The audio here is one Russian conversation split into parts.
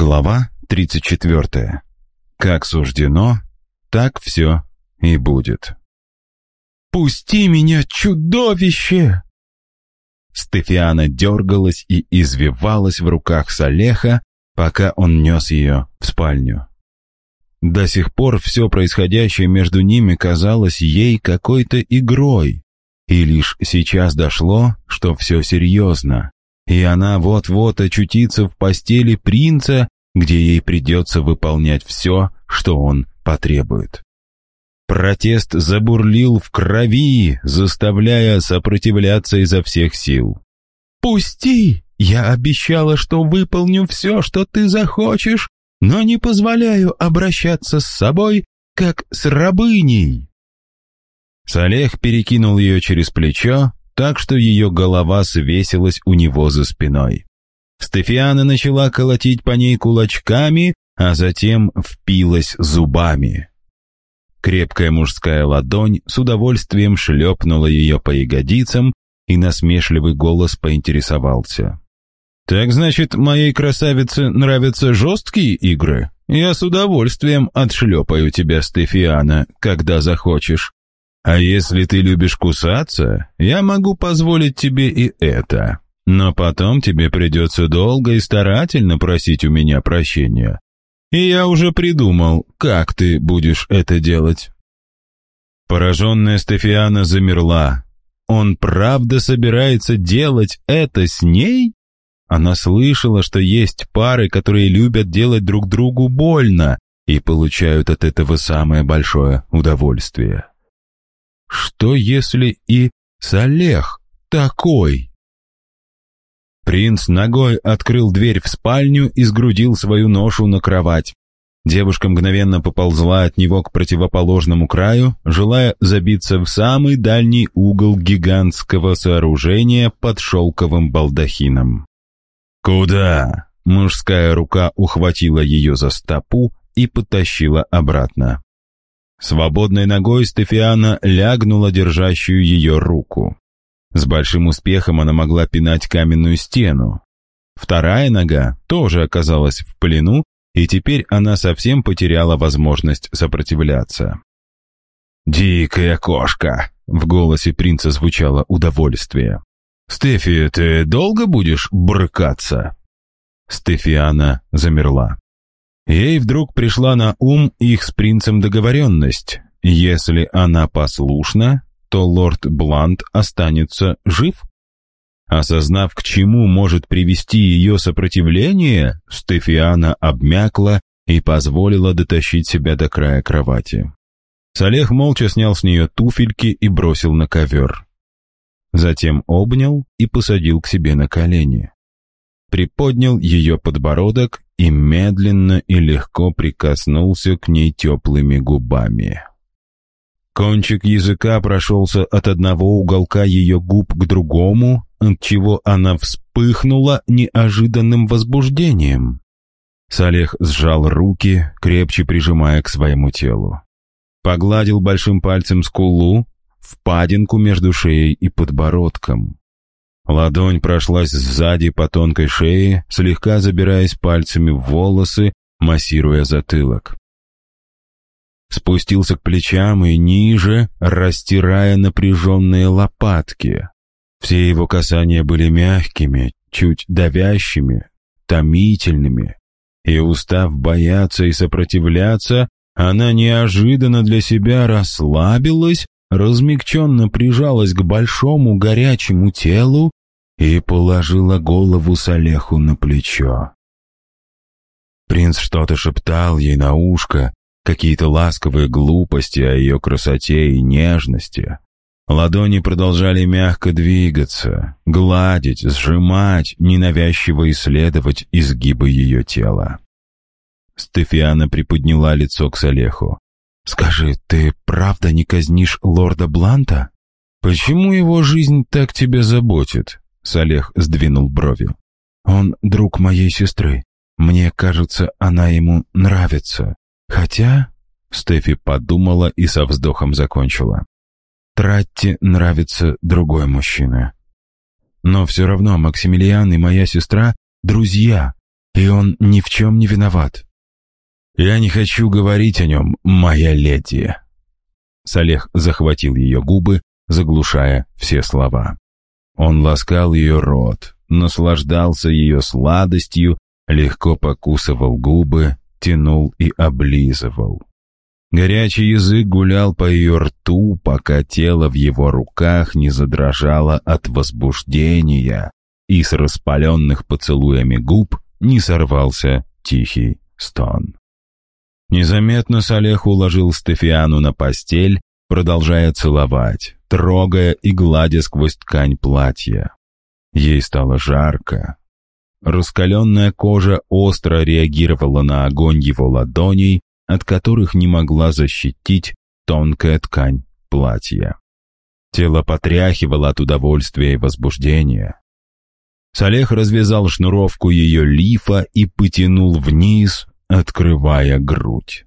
Глава 34. Как суждено, так все и будет. «Пусти меня, чудовище!» Стефиана дергалась и извивалась в руках Салеха, пока он нес ее в спальню. До сих пор все происходящее между ними казалось ей какой-то игрой, и лишь сейчас дошло, что все серьезно и она вот-вот очутится в постели принца, где ей придется выполнять все, что он потребует. Протест забурлил в крови, заставляя сопротивляться изо всех сил. «Пусти! Я обещала, что выполню все, что ты захочешь, но не позволяю обращаться с собой, как с рабыней!» Салех перекинул ее через плечо, так что ее голова свесилась у него за спиной. Стефиана начала колотить по ней кулачками, а затем впилась зубами. Крепкая мужская ладонь с удовольствием шлепнула ее по ягодицам, и насмешливый голос поинтересовался. «Так значит, моей красавице нравятся жесткие игры? Я с удовольствием отшлепаю тебя, Стефиана, когда захочешь. А если ты любишь кусаться, я могу позволить тебе и это. Но потом тебе придется долго и старательно просить у меня прощения. И я уже придумал, как ты будешь это делать». Пораженная Стефиана замерла. «Он правда собирается делать это с ней?» Она слышала, что есть пары, которые любят делать друг другу больно и получают от этого самое большое удовольствие. Что если и Салех такой? Принц ногой открыл дверь в спальню и сгрудил свою ношу на кровать. Девушка мгновенно поползла от него к противоположному краю, желая забиться в самый дальний угол гигантского сооружения под шелковым балдахином. «Куда?» Мужская рука ухватила ее за стопу и потащила обратно. Свободной ногой Стефиана лягнула держащую ее руку. С большим успехом она могла пинать каменную стену. Вторая нога тоже оказалась в плену, и теперь она совсем потеряла возможность сопротивляться. «Дикая кошка!» — в голосе принца звучало удовольствие. «Стефи, ты долго будешь брыкаться?» Стефиана замерла. Ей вдруг пришла на ум их с принцем договоренность. Если она послушна, то лорд Блант останется жив. Осознав, к чему может привести ее сопротивление, Стефиана обмякла и позволила дотащить себя до края кровати. Салех молча снял с нее туфельки и бросил на ковер. Затем обнял и посадил к себе на колени. Приподнял ее подбородок и медленно и легко прикоснулся к ней теплыми губами. Кончик языка прошелся от одного уголка ее губ к другому, отчего она вспыхнула неожиданным возбуждением. Салех сжал руки, крепче прижимая к своему телу. Погладил большим пальцем скулу, впадинку между шеей и подбородком. Ладонь прошлась сзади по тонкой шее, слегка забираясь пальцами в волосы, массируя затылок. Спустился к плечам и ниже, растирая напряженные лопатки. Все его касания были мягкими, чуть давящими, томительными. И устав бояться и сопротивляться, она неожиданно для себя расслабилась, размягченно прижалась к большому горячему телу и положила голову Салеху на плечо. Принц что-то шептал ей на ушко, какие-то ласковые глупости о ее красоте и нежности. Ладони продолжали мягко двигаться, гладить, сжимать, ненавязчиво исследовать изгибы ее тела. Стефиана приподняла лицо к Салеху. «Скажи, ты правда не казнишь лорда Бланта? Почему его жизнь так тебя заботит?» Салех сдвинул брови. «Он друг моей сестры. Мне кажется, она ему нравится. Хотя...» Стефи подумала и со вздохом закончила. «Тратти нравится другой мужчина. Но все равно Максимилиан и моя сестра — друзья, и он ни в чем не виноват. «Я не хочу говорить о нем, моя леди». Салех захватил ее губы, заглушая все слова. Он ласкал ее рот, наслаждался ее сладостью, легко покусывал губы, тянул и облизывал. Горячий язык гулял по ее рту, пока тело в его руках не задрожало от возбуждения, и с распаленных поцелуями губ не сорвался тихий стон. Незаметно Салех уложил Стефиану на постель, продолжая целовать, трогая и гладя сквозь ткань платья. Ей стало жарко. Раскаленная кожа остро реагировала на огонь его ладоней, от которых не могла защитить тонкая ткань платья. Тело потряхивало от удовольствия и возбуждения. Салех развязал шнуровку ее лифа и потянул вниз, открывая грудь.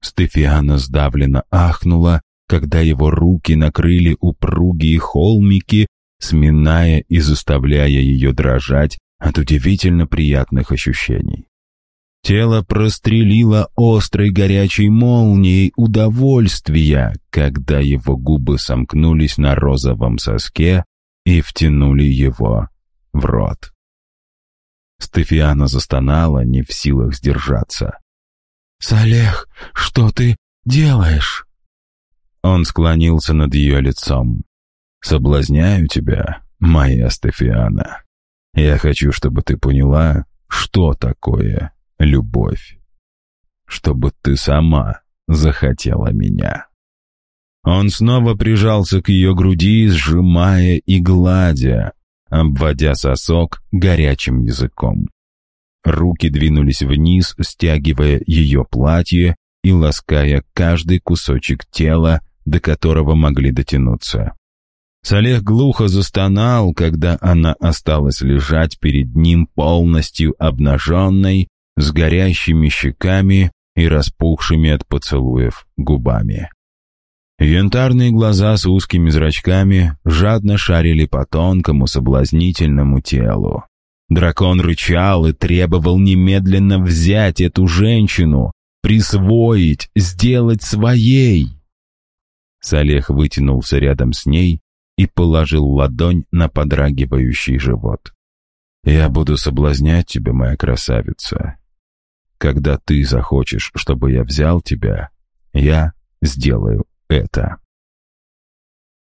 Стефиана сдавленно ахнула, когда его руки накрыли упругие холмики, сминая и заставляя ее дрожать от удивительно приятных ощущений. Тело прострелило острой горячей молнией удовольствия, когда его губы сомкнулись на розовом соске и втянули его в рот. Стефиана застонала, не в силах сдержаться. «Салех, что ты делаешь?» Он склонился над ее лицом. «Соблазняю тебя, моя Стефиана. Я хочу, чтобы ты поняла, что такое любовь. Чтобы ты сама захотела меня». Он снова прижался к ее груди, сжимая и гладя, обводя сосок горячим языком. Руки двинулись вниз, стягивая ее платье и лаская каждый кусочек тела, до которого могли дотянуться. Салех глухо застонал, когда она осталась лежать перед ним полностью обнаженной, с горящими щеками и распухшими от поцелуев губами. Янтарные глаза с узкими зрачками жадно шарили по тонкому соблазнительному телу. Дракон рычал и требовал немедленно взять эту женщину, присвоить, сделать своей. Салех вытянулся рядом с ней и положил ладонь на подрагивающий живот. «Я буду соблазнять тебя, моя красавица, когда ты захочешь, чтобы я взял тебя, я сделаю это.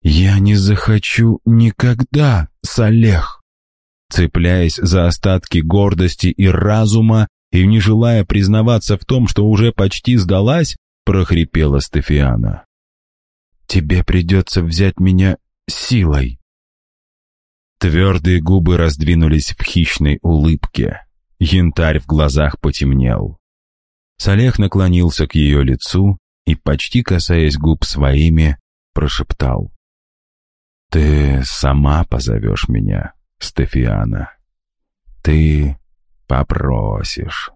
«Я не захочу никогда, Салех!» Цепляясь за остатки гордости и разума и не желая признаваться в том, что уже почти сдалась, прохрипела Стефиана. «Тебе придется взять меня силой!» Твердые губы раздвинулись в хищной улыбке. Янтарь в глазах потемнел. Салех наклонился к ее лицу и, почти касаясь губ своими, прошептал. «Ты сама позовешь меня, Стефиана. Ты попросишь».